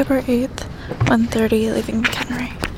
October 8th, 1.30, leaving McHenry.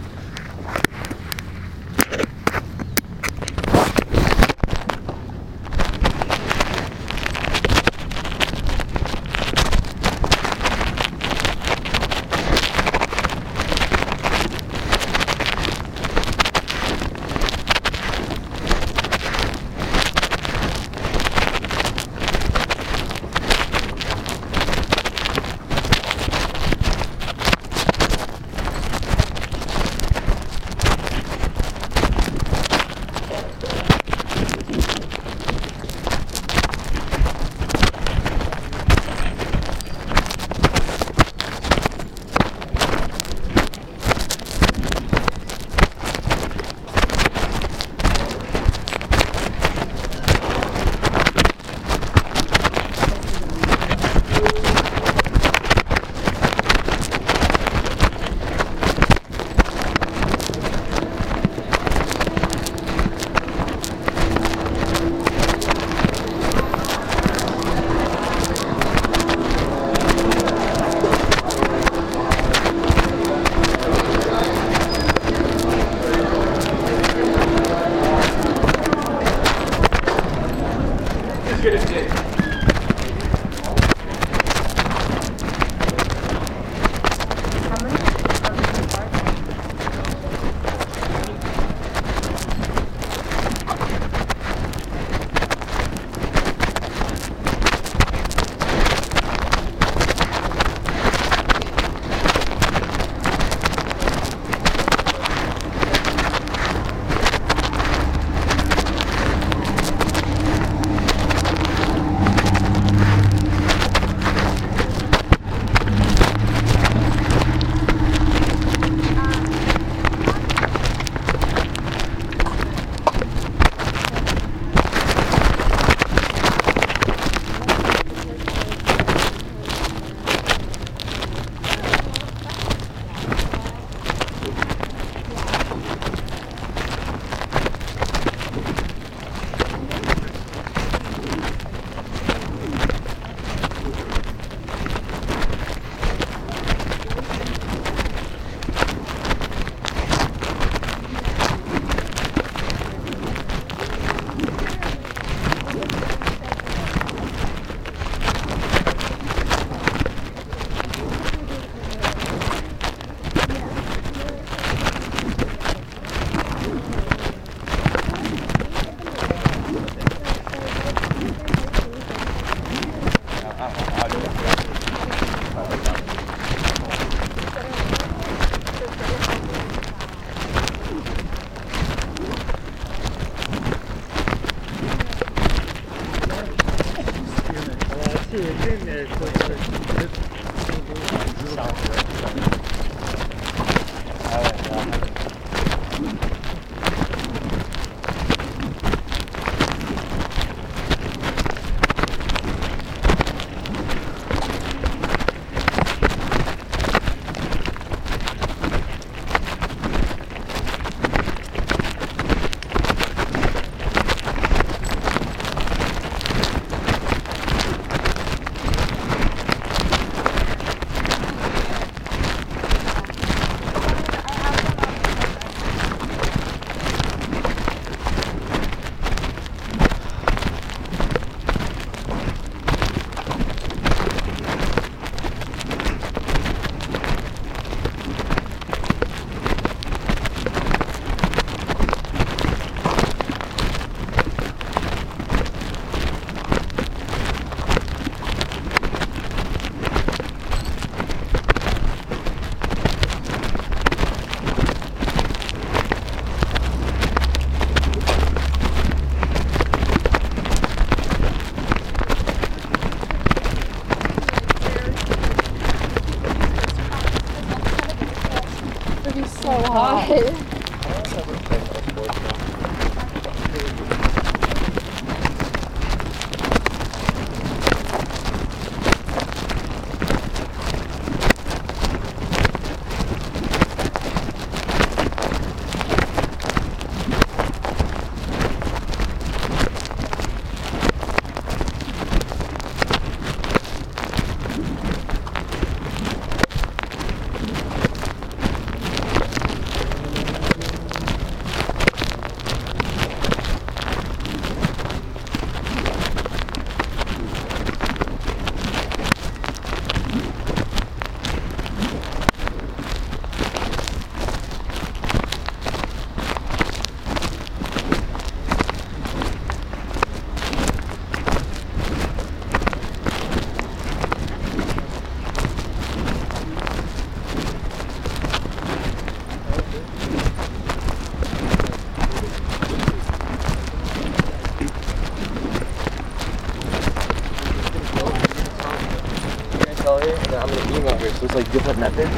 So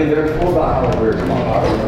mean, there's four by hours.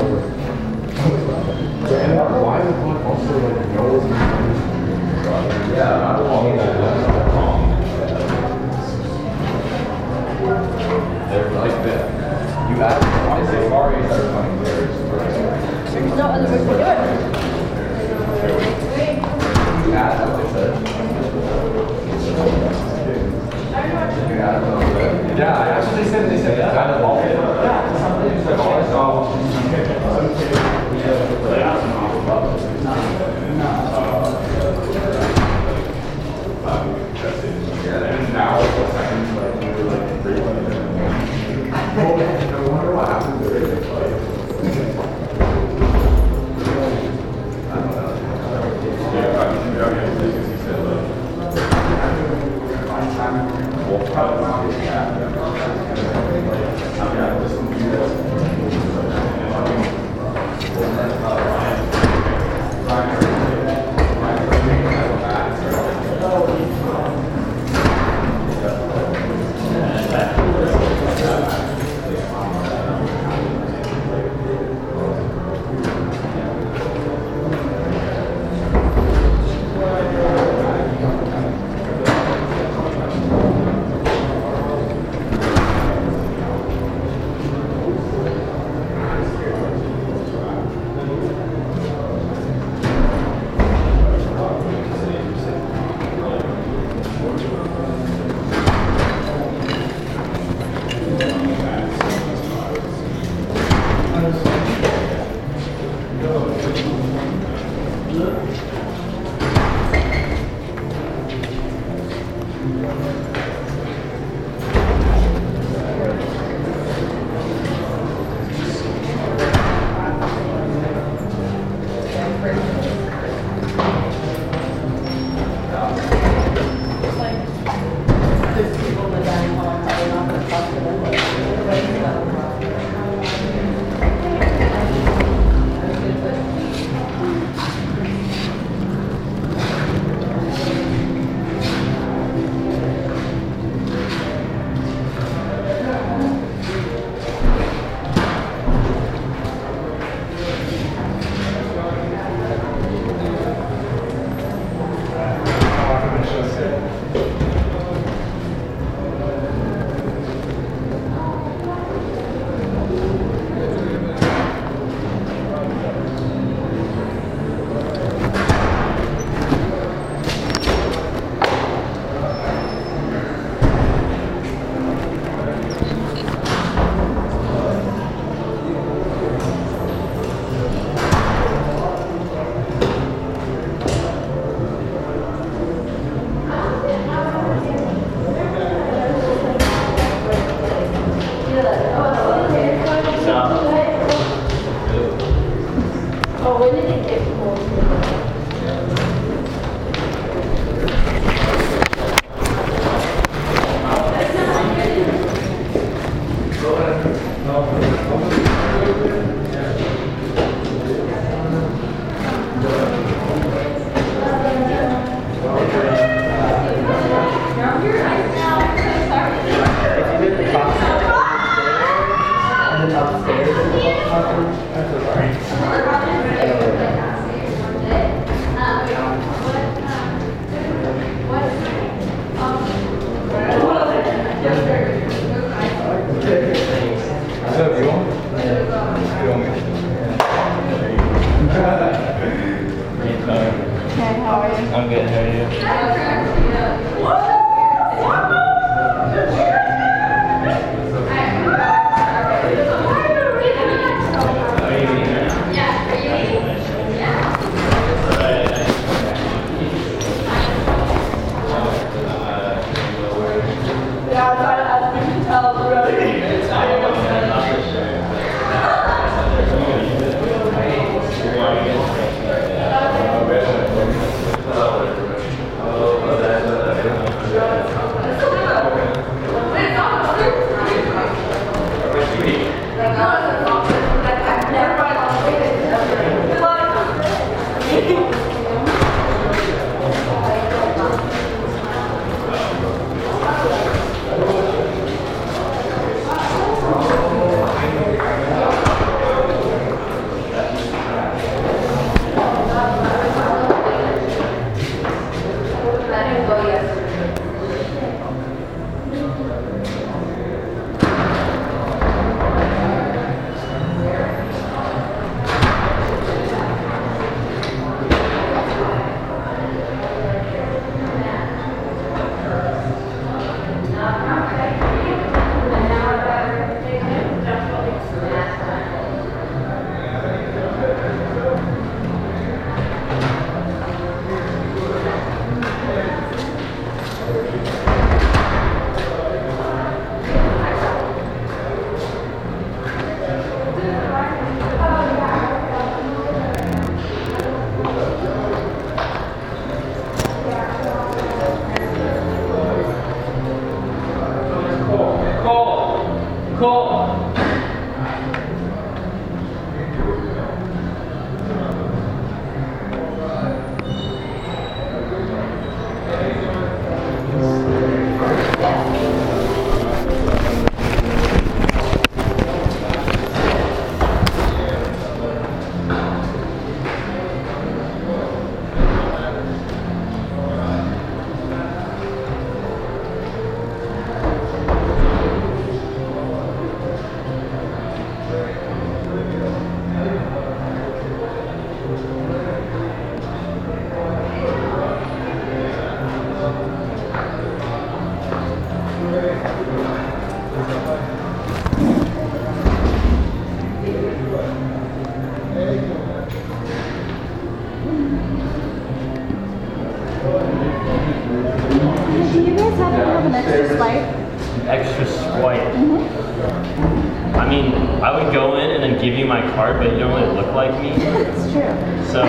mean, I would go in and then give you my card, but you don't really look like me. That's true. So,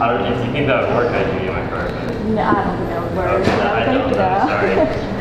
I don't. If you think that would work, I'd give you my card. But... No, I don't think that would work. Okay, no, I don't. No. Sorry.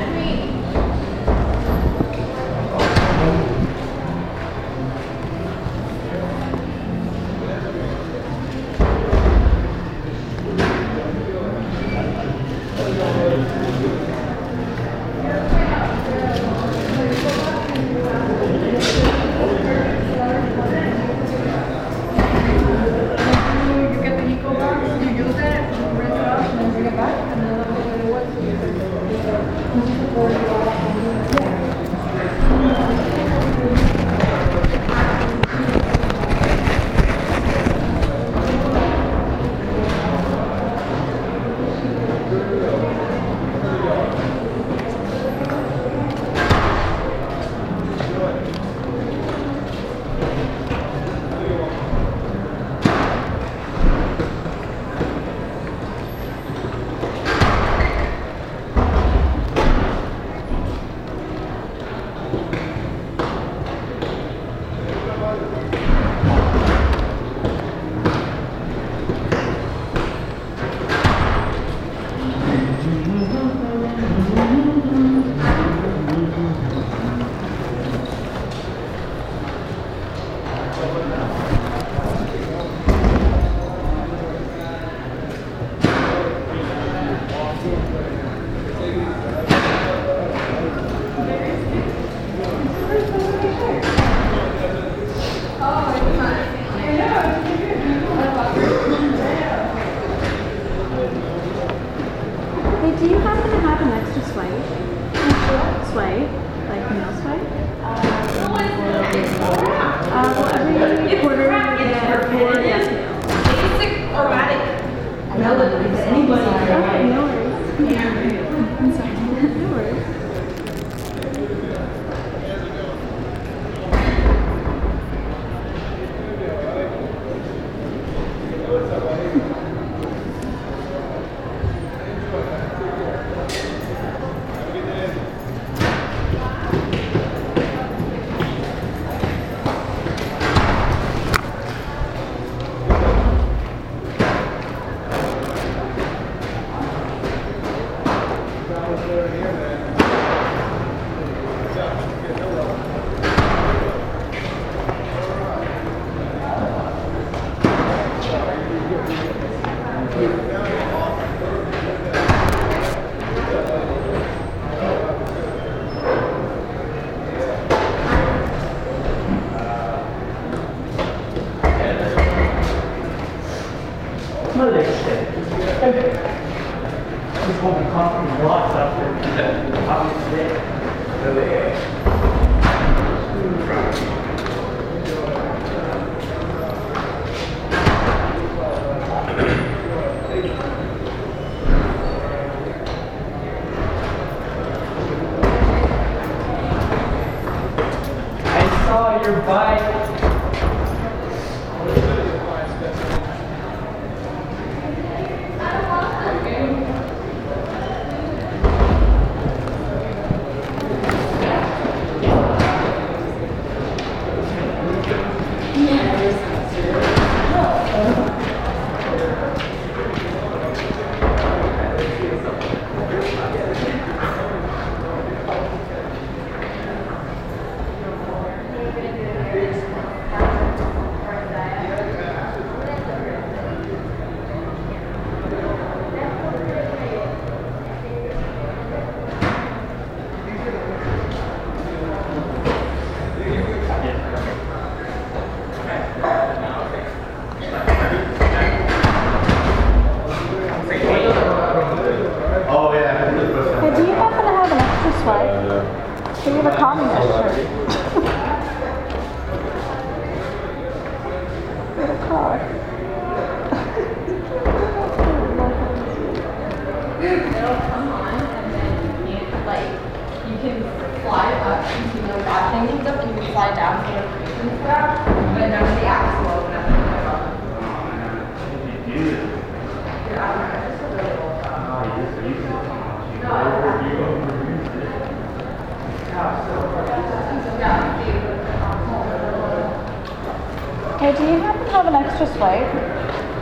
do you happen to have an extra swipe?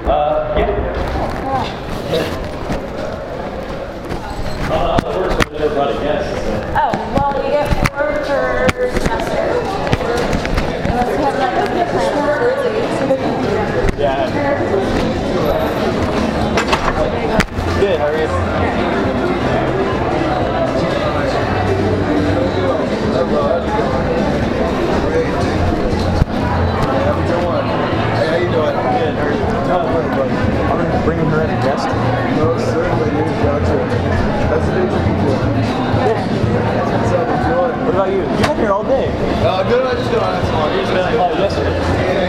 Uh, yeah. Uh, the worst was never brought a guest. So. Oh, well, you get four per semester. Unless you have like a different. Yeah. Good, how are you? Hey, how are? I'm gonna bring her as a guest. No, certainly. Gotcha. That's the thing you do. What's? What about you? You've been here all day. Uh, good. I just got on that. Here's Oh, yesterday.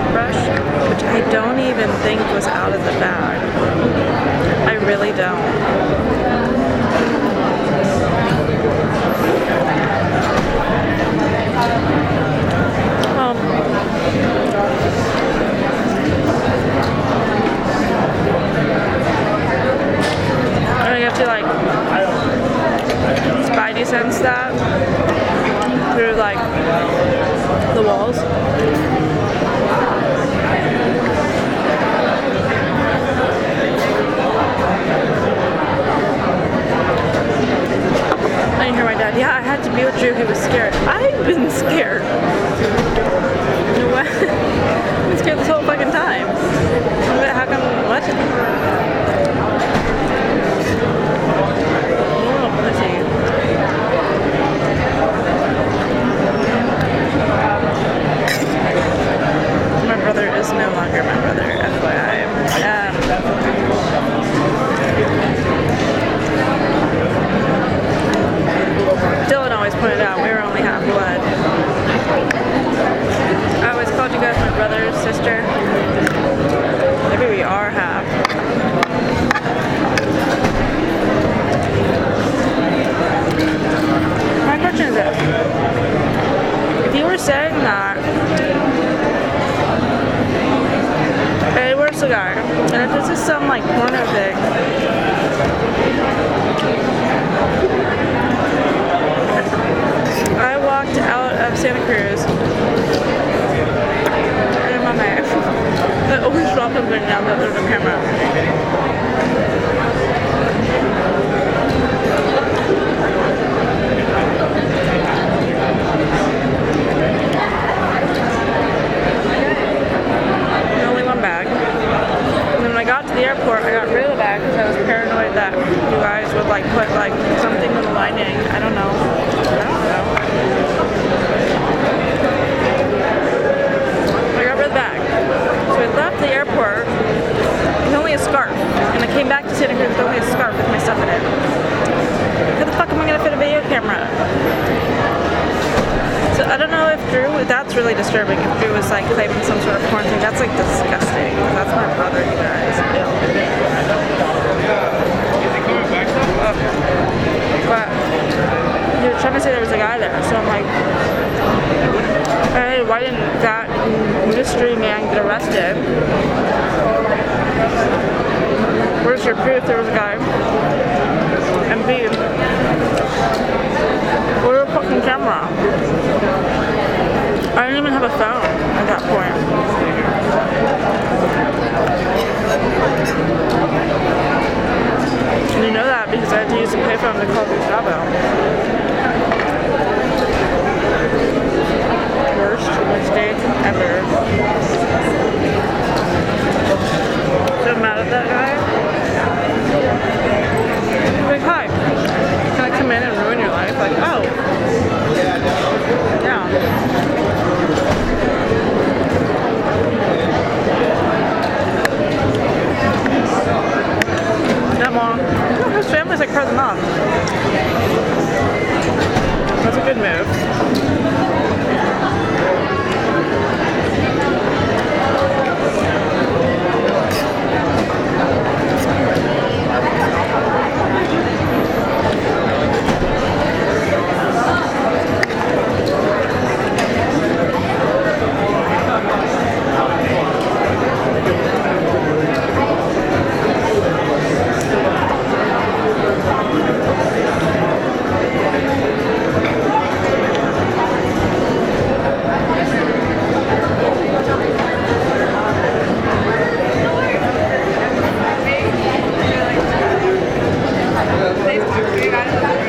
toothbrush, which I don't even think was out of the bag. I really don't. I have to like spidey sense that through like the walls. to be with Drew, he was scared. I've been scared. What? I've been scared this whole fucking time. But how come, what? Oh, my brother is no longer my brother, FYI. always pointed out, we were only half blood. I always called you guys my brother, sister. Maybe we are half. My question is this. If you were saying that Hey, we're a cigar, and if this is some like porno thing, of Santa Cruz. And my man, I always drop something down that there's a camera. Only one bag. When I got to the airport, I got rid of the bag because I was paranoid that you guys would like put like something in the lining. I don't know. I don't know. I got rid of the bag. I left the airport with only a scarf. And I came back to Santa Cruz with only a scarf with my stuff in it. How the fuck am I gonna fit a video camera? So I don't know if Drew, that's really disturbing. If Drew was like claiming some sort of porn thing, that's like disgusting. That's my brother, you guys. But was trying to say there was a guy there, so I'm like, hey, why didn't that mystery man get arrested? Where's your proof there was a guy? And B, where's the fucking camera? I didn't even have a phone at that point. You know that because I had to use the payphone to call Gustavo. Worst mistake ever. So mad at that guy. Like, hi, can I come in and ruin your life? Like, oh. Yeah. Yeah, mom. His family's like part of the. That's a good move. sé por.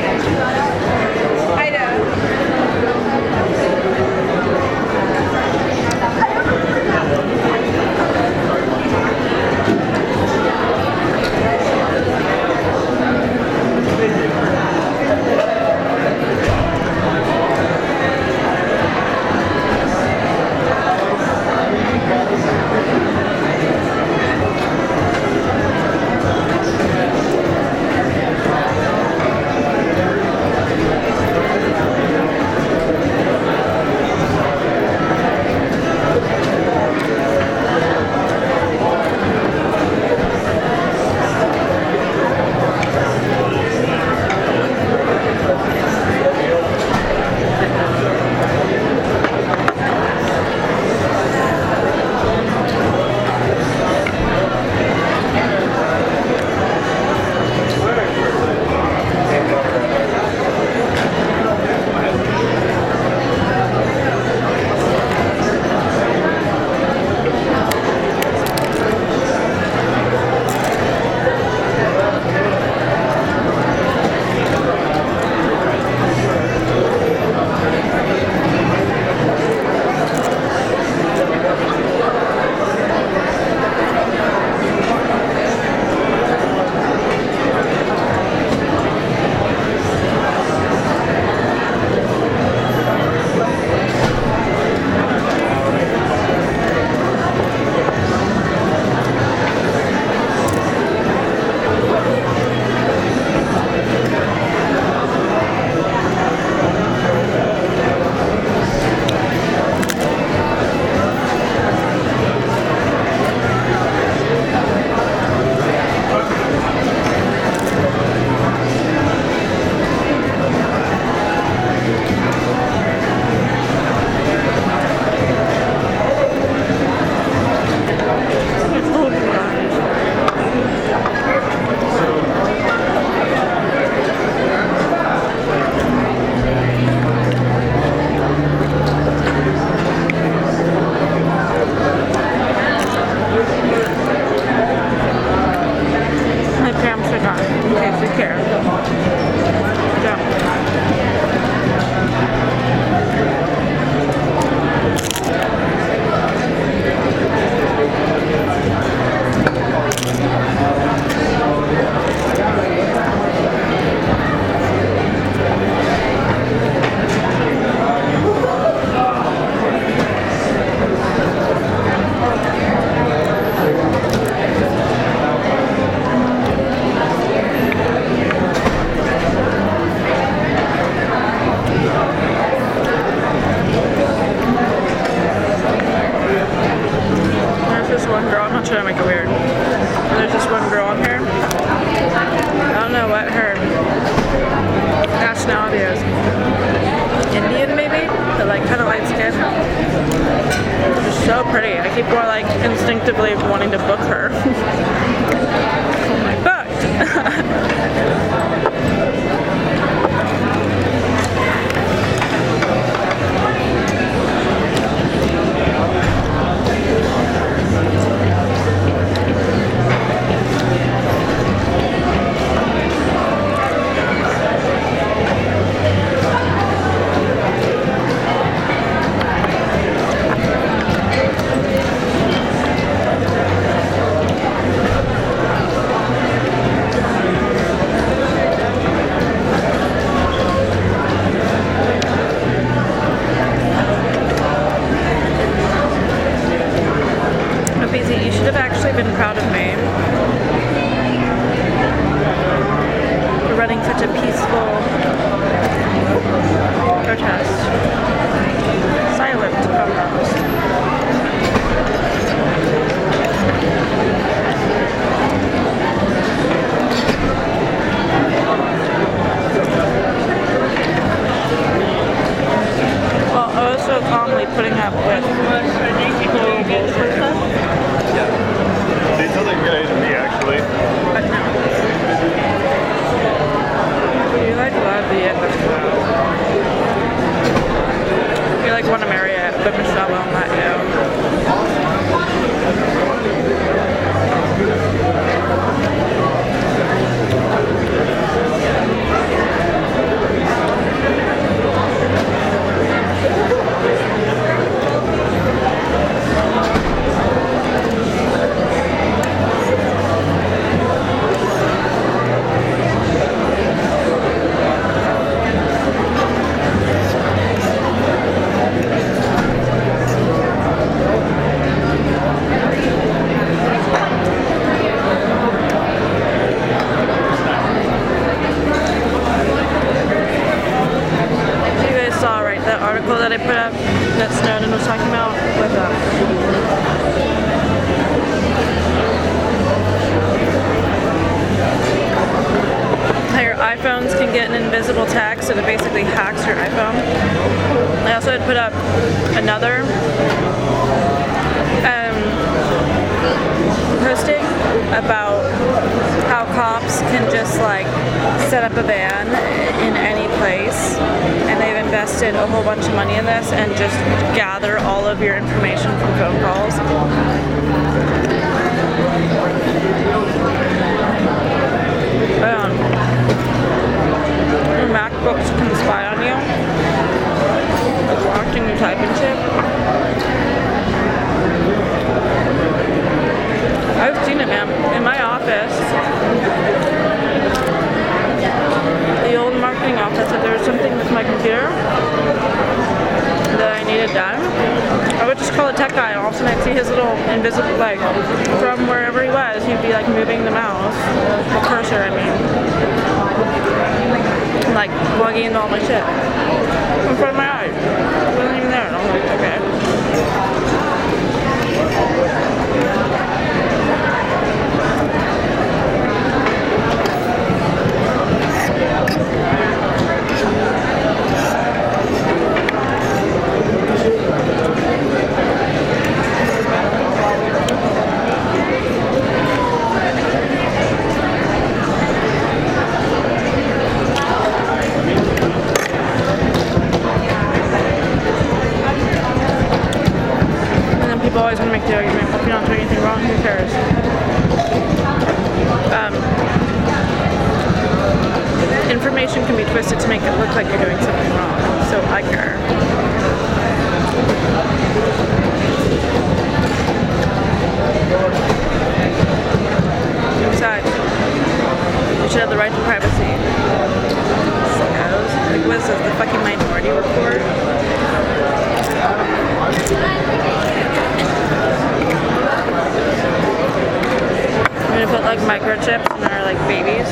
put like microchips in our like babies.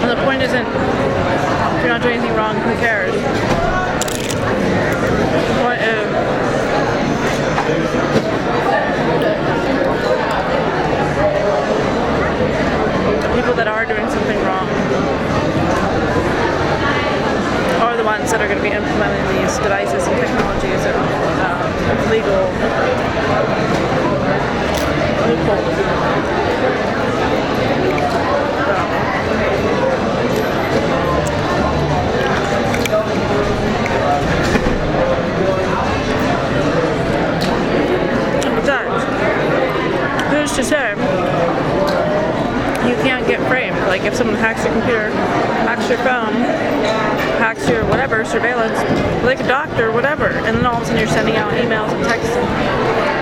And the point isn't if you're not doing anything wrong, who cares? What if the people that are doing something wrong ones that are going to be implementing these devices and technologies and um, legal. Besides, who's to say you can't get framed. Like if someone hacks your computer, hacks your phone, hacks your whatever surveillance, like a doctor, whatever, and then all of a sudden you're sending out emails and texts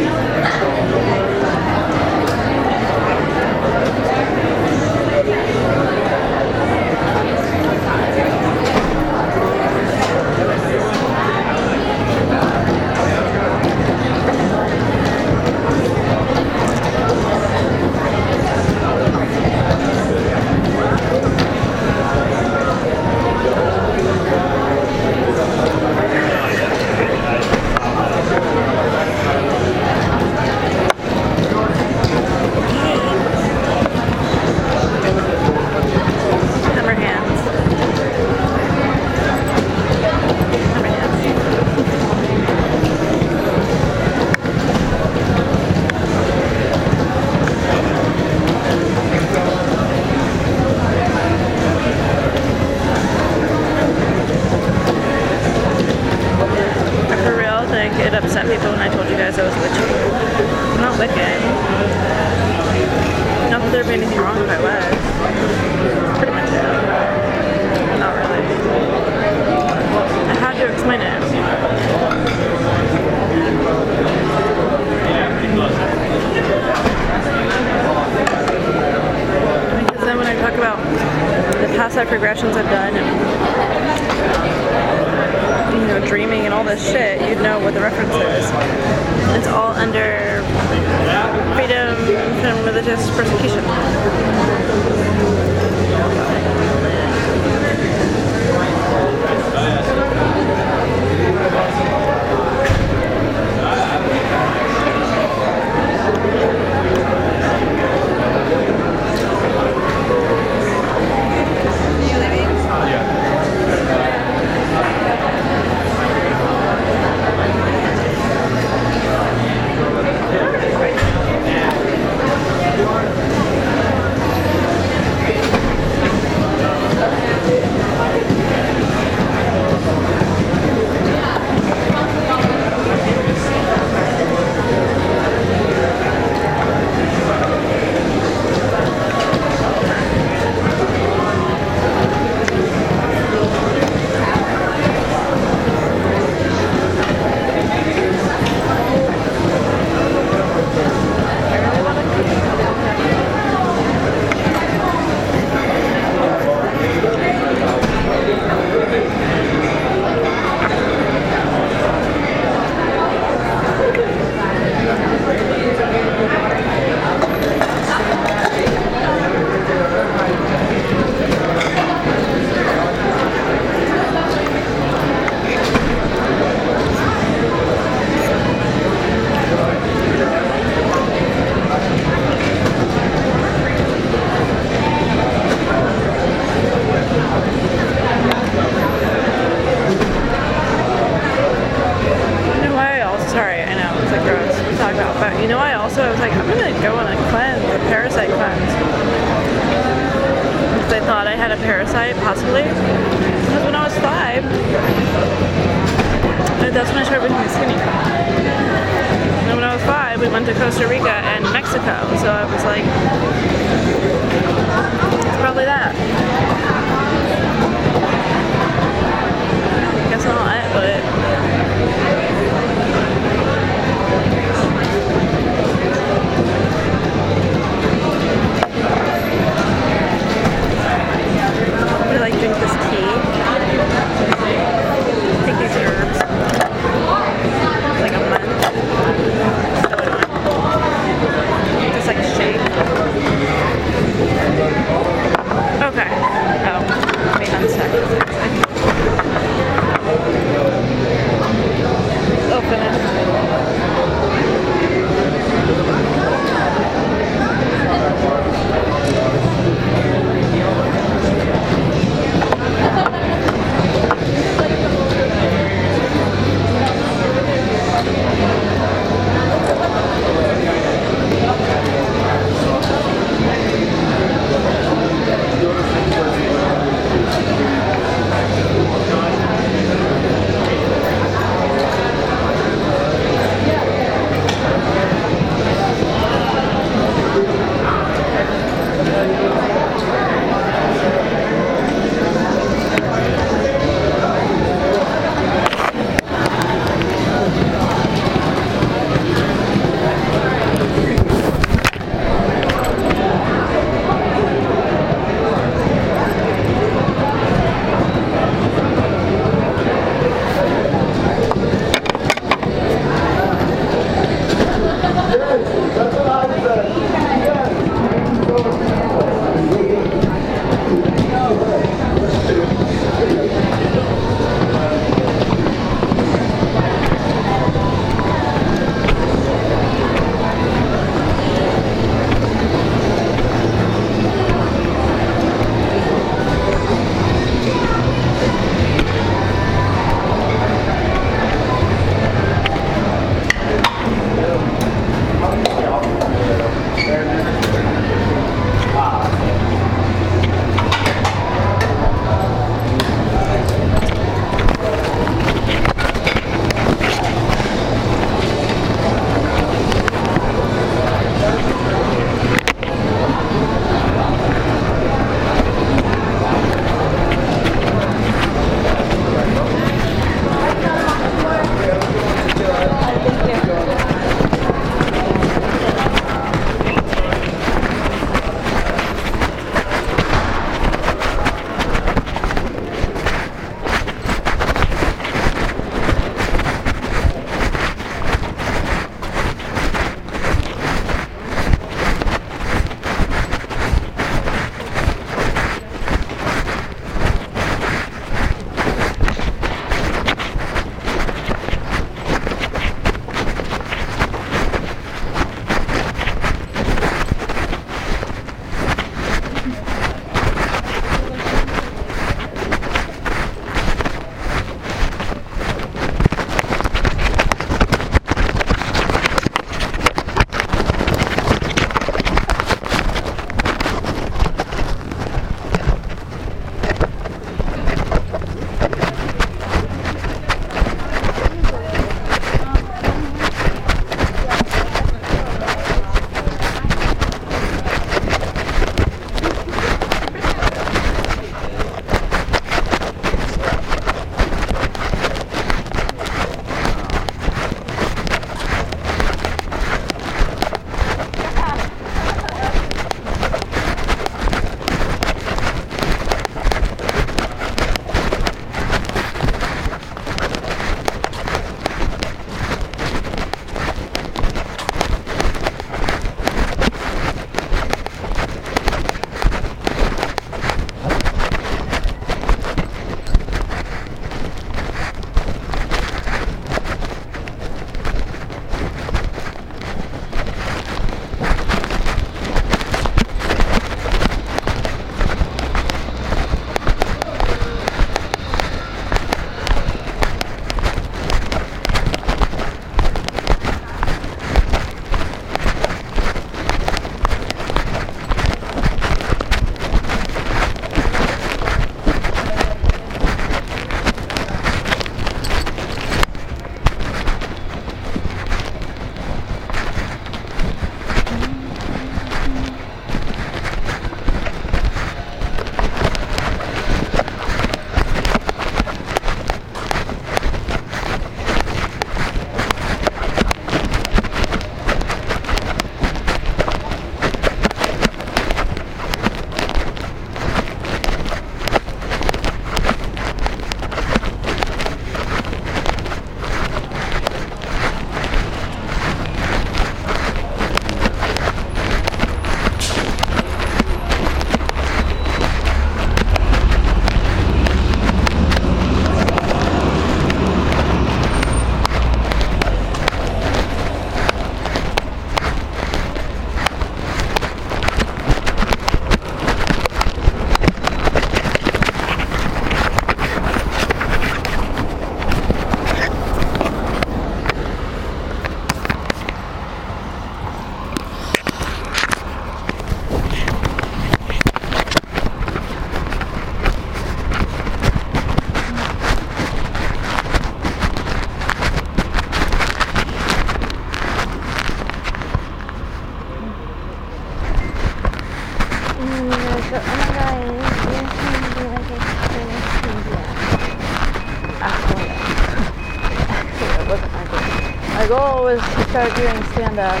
stand up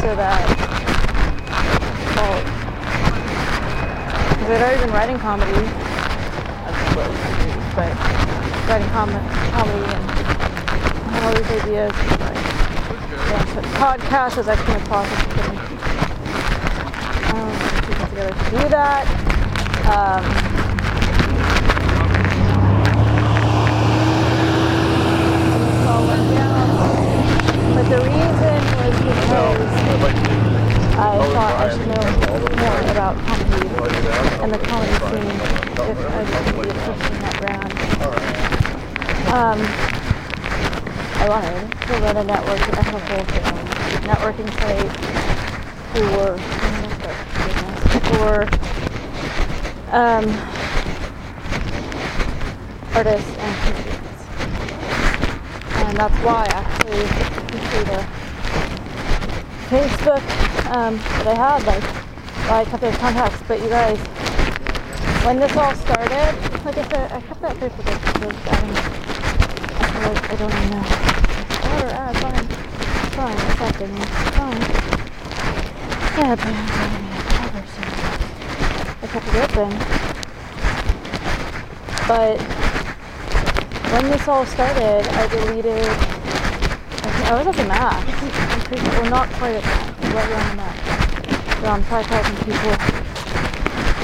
so that, well, because already been writing comedy, but writing com- comedy and all these ideas. Like, yeah, podcast was actually a process of um, people together to do that. Um, the reason because I thought I should know more about comedy and the comedy scene if I was going to be a pushing that brand. Um, I wanted to run a network, I a thing, networking site for, for um, artists and comedians. And that's why actually you see the Facebook um, that I had, like, I kept those contacts, but you guys, when this all started, like I said, I kept that Facebook page, I don't, I don't even know. Whatever, ah, fine, fine, accepting me, fine. Yeah, but I kept it open. But when this all started, I deleted. I was at the max. I'm pretty, well, not quite right around the max. Around 5,000 people.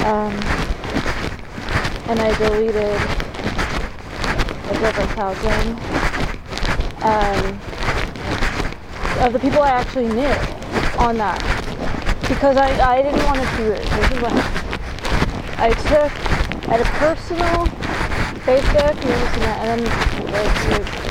Um, and I deleted like over a thousand um, of the people I actually knew on that. Because I, I didn't want to do it. This is what I took at a personal Facebook, you? And then, like,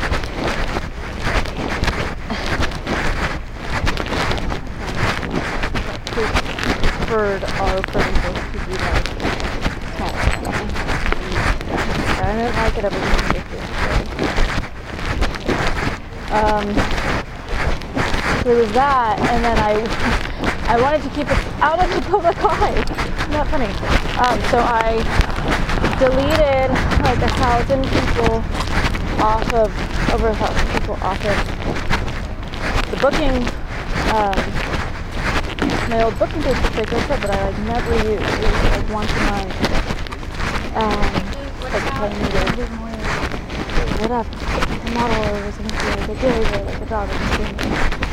preferred our to be like small. I didn't like it every time Um, so there was that, and then I, I wanted to keep it out of the public eye. Not funny. Um, so I deleted like a thousand people off of over a thousand people off of the booking um, my old booking page for Fake Said, but I like never used. It was like once a month. Um, like I needed whatever, like a model or something like a gig or like a job or something.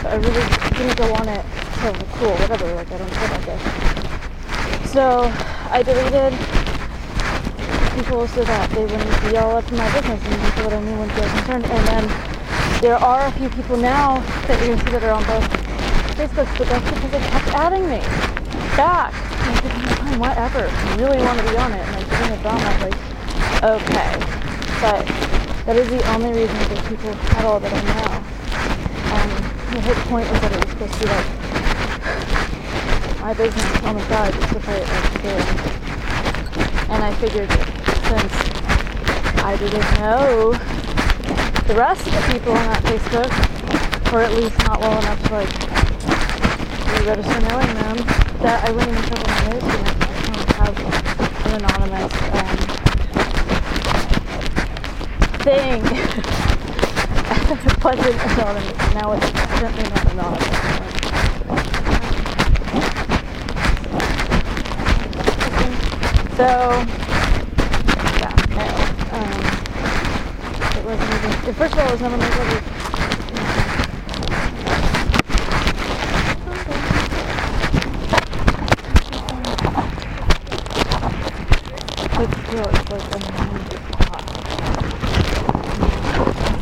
But I really didn't go on it so cool, whatever, like I don't care about this. So I deleted people so that they wouldn't be all up in my business and people that I knew wouldn't feel concerned. And then there are a few people now that you can see that are on both Facebook, but that's because kept adding me back. I'm whatever. I really want to be on it. And like doing a drama, like, okay. But that is the only reason that people at all that I know. Um, the whole point was that it was supposed to be like my business Oh my god, just to play it. And I figured since I didn't know the rest of the people on that Facebook, or at least not well enough to like register knowing them, that I wouldn't even trouble my news and I of have an anonymous um, thing. it wasn't anonymous, now it's definitely not anonymous. So, yeah, no. Um, it wasn't even, first of all, it was never my like a.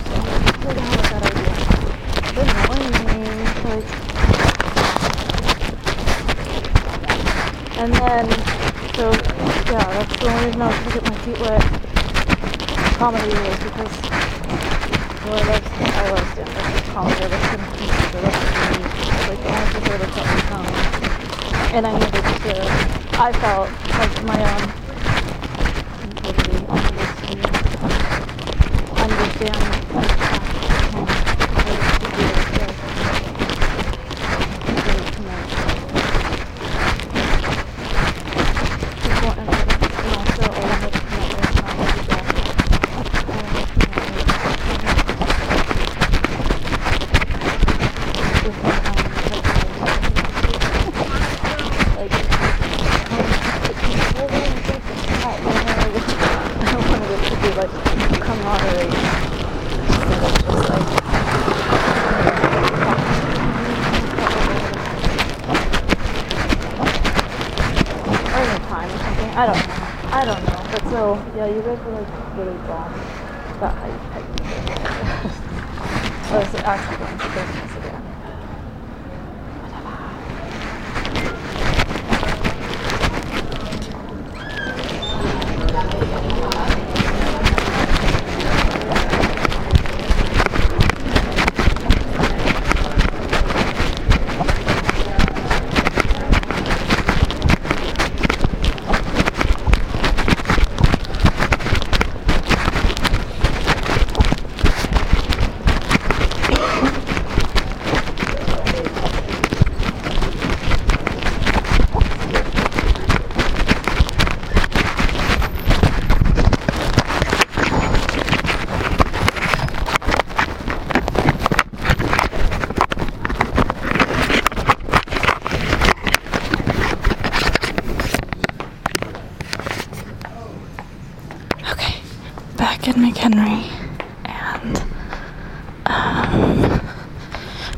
So, that idea. Like, and then, so yeah, that's the only reason I was to get my feet wet. Comedy is because well, I love I love stand up comedy. I love comedy. I love comedy. Like I the to that taught me comedy, and I needed to. I felt like my own down Good McHenry, and um,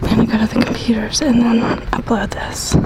i go to the computers and then upload this.